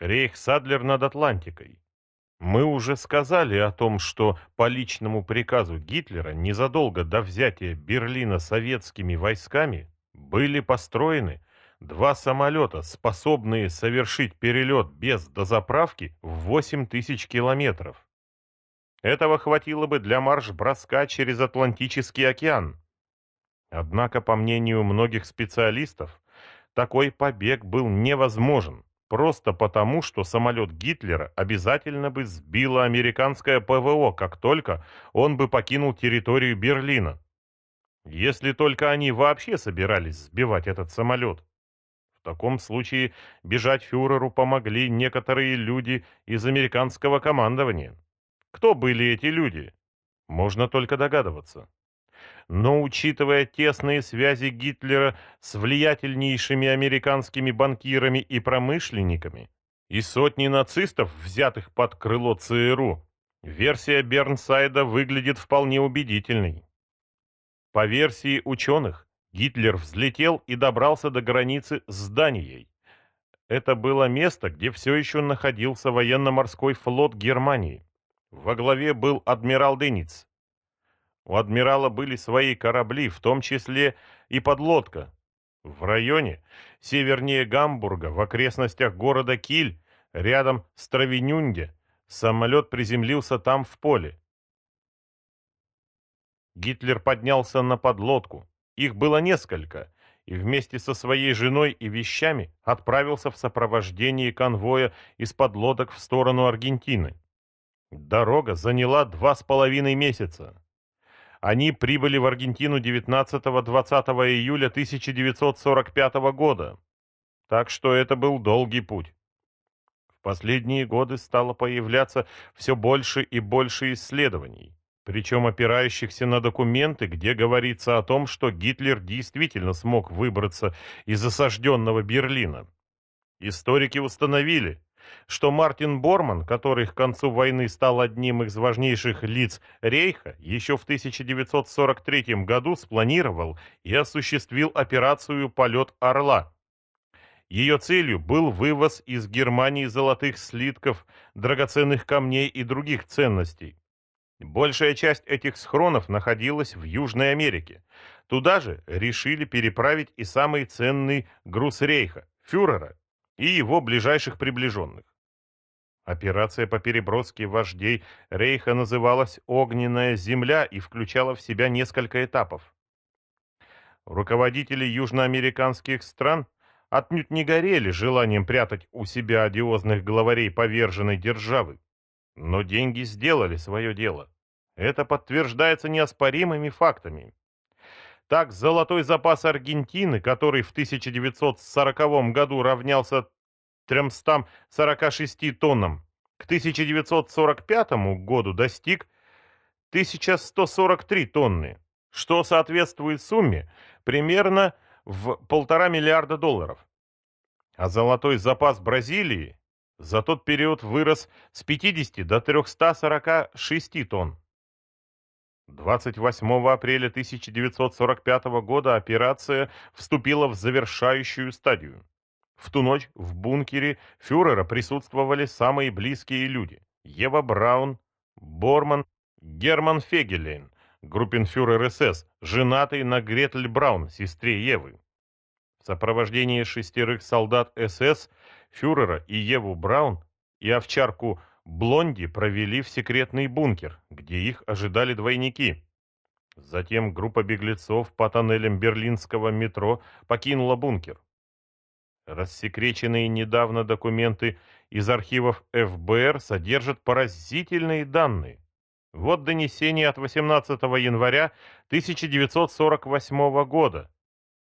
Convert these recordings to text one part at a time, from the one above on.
Рейхсадлер над Атлантикой. Мы уже сказали о том, что по личному приказу Гитлера незадолго до взятия Берлина советскими войсками были построены два самолета, способные совершить перелет без дозаправки в 8 тысяч километров. Этого хватило бы для марш-броска через Атлантический океан. Однако, по мнению многих специалистов, такой побег был невозможен, просто потому, что самолет Гитлера обязательно бы сбило американское ПВО, как только он бы покинул территорию Берлина. Если только они вообще собирались сбивать этот самолет. В таком случае бежать фюреру помогли некоторые люди из американского командования. Кто были эти люди? Можно только догадываться. Но учитывая тесные связи Гитлера с влиятельнейшими американскими банкирами и промышленниками и сотни нацистов, взятых под крыло ЦРУ, версия Бернсайда выглядит вполне убедительной. По версии ученых, Гитлер взлетел и добрался до границы с Данией. Это было место, где все еще находился военно-морской флот Германии. Во главе был адмирал Дениц. У адмирала были свои корабли, в том числе и подлодка. В районе, севернее Гамбурга, в окрестностях города Киль, рядом с Травинюнге, самолет приземлился там в поле. Гитлер поднялся на подлодку. Их было несколько, и вместе со своей женой и вещами отправился в сопровождении конвоя из подлодок в сторону Аргентины. Дорога заняла два с половиной месяца. Они прибыли в Аргентину 19-20 июля 1945 года. Так что это был долгий путь. В последние годы стало появляться все больше и больше исследований, причем опирающихся на документы, где говорится о том, что Гитлер действительно смог выбраться из осажденного Берлина. Историки установили, что Мартин Борман, который к концу войны стал одним из важнейших лиц Рейха, еще в 1943 году спланировал и осуществил операцию «Полет Орла». Ее целью был вывоз из Германии золотых слитков, драгоценных камней и других ценностей. Большая часть этих схронов находилась в Южной Америке. Туда же решили переправить и самый ценный груз Рейха – фюрера и его ближайших приближенных. Операция по переброске вождей Рейха называлась «Огненная земля» и включала в себя несколько этапов. Руководители южноамериканских стран отнюдь не горели желанием прятать у себя одиозных главарей поверженной державы. Но деньги сделали свое дело. Это подтверждается неоспоримыми фактами. Так, золотой запас Аргентины, который в 1940 году равнялся 346 тоннам, к 1945 году достиг 1143 тонны, что соответствует сумме примерно в полтора миллиарда долларов. А золотой запас Бразилии за тот период вырос с 50 до 346 тонн. 28 апреля 1945 года операция вступила в завершающую стадию. В ту ночь в бункере фюрера присутствовали самые близкие люди. Ева Браун, Борман, Герман Фегелейн, группенфюрер СС, женатый на Гретель Браун, сестре Евы. В сопровождении шестерых солдат СС, фюрера и Еву Браун и овчарку Блонди провели в секретный бункер, где их ожидали двойники. Затем группа беглецов по тоннелям берлинского метро покинула бункер. Рассекреченные недавно документы из архивов ФБР содержат поразительные данные. Вот донесение от 18 января 1948 года.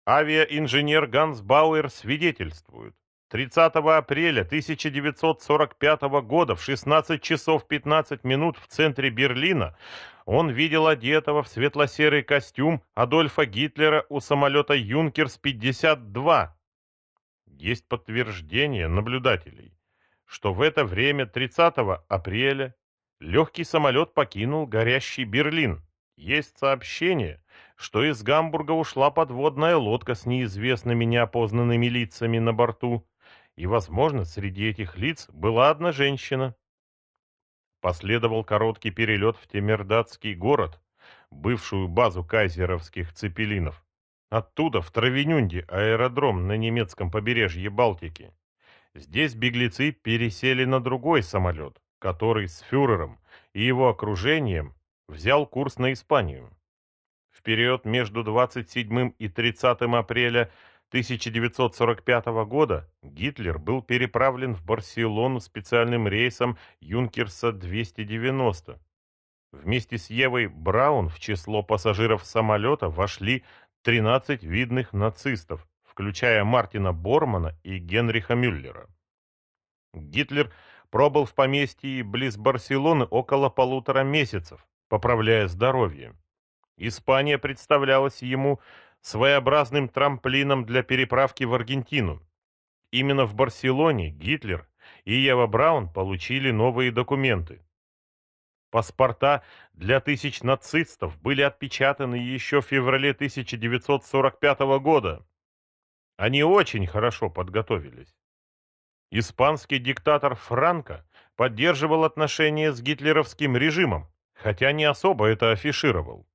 Авиаинженер Ганс Бауэр свидетельствует. 30 апреля 1945 года в 16 часов 15 минут в центре Берлина он видел одетого в светло-серый костюм Адольфа Гитлера у самолета «Юнкерс-52». Есть подтверждение наблюдателей, что в это время 30 апреля легкий самолет покинул горящий Берлин. Есть сообщение, что из Гамбурга ушла подводная лодка с неизвестными неопознанными лицами на борту, И, возможно, среди этих лиц была одна женщина. Последовал короткий перелет в Темердатский город, бывшую базу кайзеровских цепелинов. Оттуда в Травенюнде аэродром на немецком побережье Балтики. Здесь беглецы пересели на другой самолет, который с фюрером и его окружением взял курс на Испанию. В период между 27 и 30 апреля 1945 года Гитлер был переправлен в Барселону специальным рейсом Юнкерса-290. Вместе с Евой Браун в число пассажиров самолета вошли 13 видных нацистов, включая Мартина Бормана и Генриха Мюллера. Гитлер пробыл в поместье близ Барселоны около полутора месяцев, поправляя здоровье. Испания представлялась ему своеобразным трамплином для переправки в Аргентину. Именно в Барселоне Гитлер и Ева Браун получили новые документы. Паспорта для тысяч нацистов были отпечатаны еще в феврале 1945 года. Они очень хорошо подготовились. Испанский диктатор Франко поддерживал отношения с гитлеровским режимом, хотя не особо это афишировал.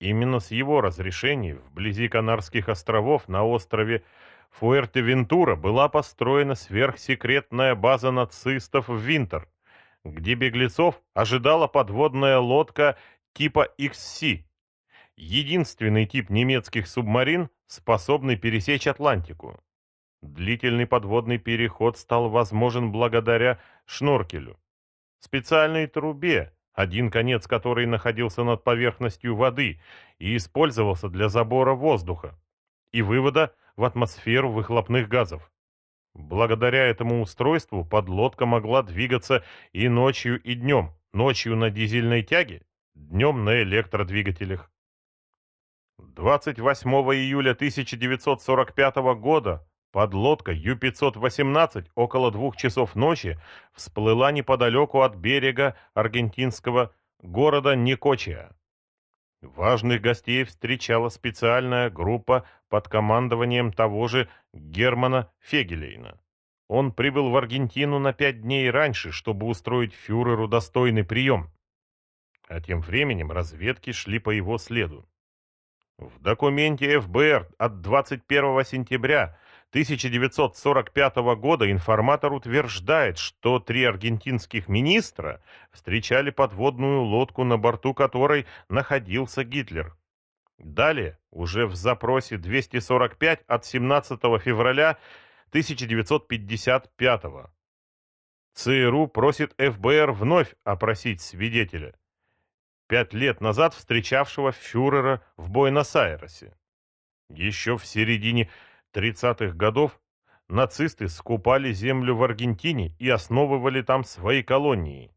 Именно с его разрешения вблизи Канарских островов на острове Фуэртевентура была построена сверхсекретная база нацистов в Винтер, где беглецов ожидала подводная лодка типа XC, единственный тип немецких субмарин, способный пересечь Атлантику. Длительный подводный переход стал возможен благодаря шноркелю, специальной трубе, один конец которой находился над поверхностью воды и использовался для забора воздуха и вывода в атмосферу выхлопных газов. Благодаря этому устройству подлодка могла двигаться и ночью, и днем. Ночью на дизельной тяге, днем на электродвигателях. 28 июля 1945 года подлодка Ю-518 около двух часов ночи всплыла неподалеку от берега аргентинского города Никочия. Важных гостей встречала специальная группа под командованием того же Германа Фегелейна. Он прибыл в Аргентину на пять дней раньше, чтобы устроить фюреру достойный прием. А тем временем разведки шли по его следу. В документе ФБР от 21 сентября 1945 года информатор утверждает, что три аргентинских министра встречали подводную лодку, на борту которой находился Гитлер. Далее, уже в запросе 245 от 17 февраля 1955 ЦРУ просит ФБР вновь опросить свидетеля пять лет назад встречавшего фюрера в Буэнос-Айресе. Еще в середине 30-х годов нацисты скупали землю в Аргентине и основывали там свои колонии.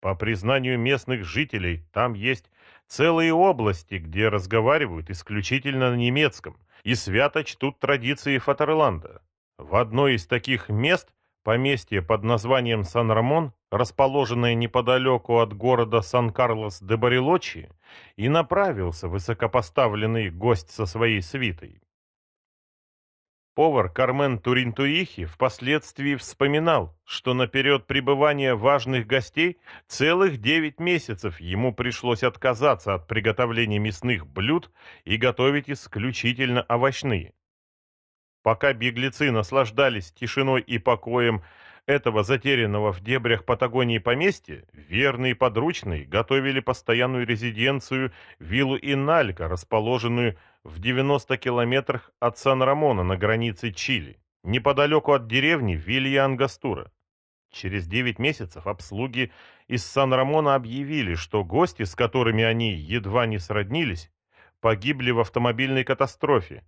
По признанию местных жителей, там есть целые области, где разговаривают исключительно на немецком и свято чтут традиции Фатерланда. В одной из таких мест Поместье под названием Сан-Рамон, расположенное неподалеку от города Сан-Карлос-де-Барилочи, и направился высокопоставленный гость со своей свитой. Повар Кармен Туринтуихи впоследствии вспоминал, что на период пребывания важных гостей целых девять месяцев ему пришлось отказаться от приготовления мясных блюд и готовить исключительно овощные. Пока беглецы наслаждались тишиной и покоем этого затерянного в дебрях Патагонии поместья, верные подручные готовили постоянную резиденцию виллу Иналька, расположенную в 90 километрах от Сан-Рамона на границе Чили, неподалеку от деревни Вилья-Ангастура. Через 9 месяцев обслуги из Сан-Рамона объявили, что гости, с которыми они едва не сроднились, погибли в автомобильной катастрофе,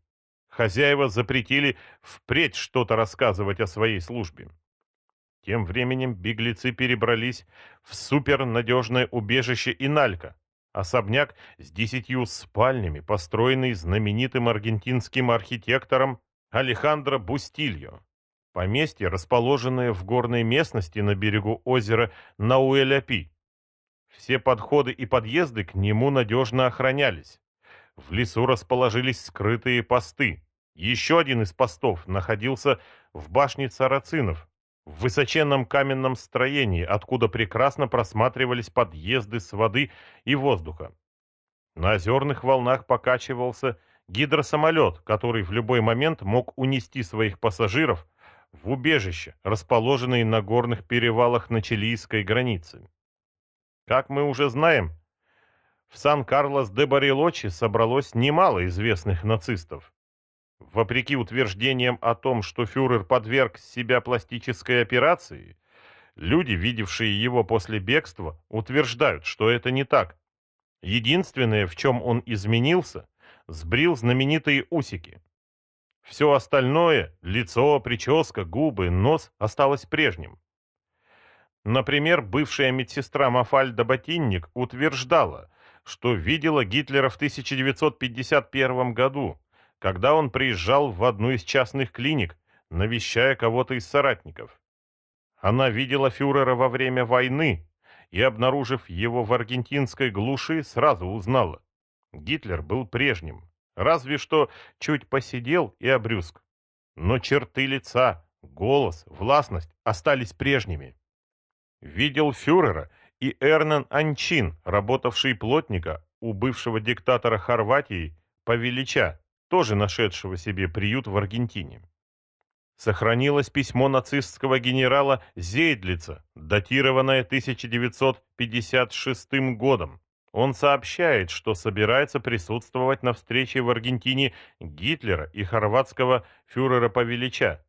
Хозяева запретили впредь что-то рассказывать о своей службе. Тем временем беглецы перебрались в супернадежное убежище Иналька, особняк с десятью спальнями, построенный знаменитым аргентинским архитектором Алехандро Бустильо. Поместье, расположенное в горной местности на берегу озера Науэляпи. Все подходы и подъезды к нему надежно охранялись. В лесу расположились скрытые посты, Еще один из постов находился в башне Сарацинов, в высоченном каменном строении, откуда прекрасно просматривались подъезды с воды и воздуха. На озерных волнах покачивался гидросамолет, который в любой момент мог унести своих пассажиров в убежище, расположенное на горных перевалах на чилийской границе. Как мы уже знаем, в Сан-Карлос-де-Барилочи собралось немало известных нацистов. Вопреки утверждениям о том, что фюрер подверг себя пластической операции, люди, видевшие его после бегства, утверждают, что это не так. Единственное, в чем он изменился, сбрил знаменитые усики. Все остальное – лицо, прическа, губы, нос – осталось прежним. Например, бывшая медсестра Мафальда Ботинник утверждала, что видела Гитлера в 1951 году, когда он приезжал в одну из частных клиник, навещая кого-то из соратников. Она видела фюрера во время войны и, обнаружив его в аргентинской глуши, сразу узнала. Гитлер был прежним, разве что чуть посидел и обрюзг. Но черты лица, голос, властность остались прежними. Видел фюрера и Эрнан Анчин, работавший плотника у бывшего диктатора Хорватии Павелича, тоже нашедшего себе приют в Аргентине. Сохранилось письмо нацистского генерала Зейдлица, датированное 1956 годом. Он сообщает, что собирается присутствовать на встрече в Аргентине Гитлера и хорватского фюрера Павелича.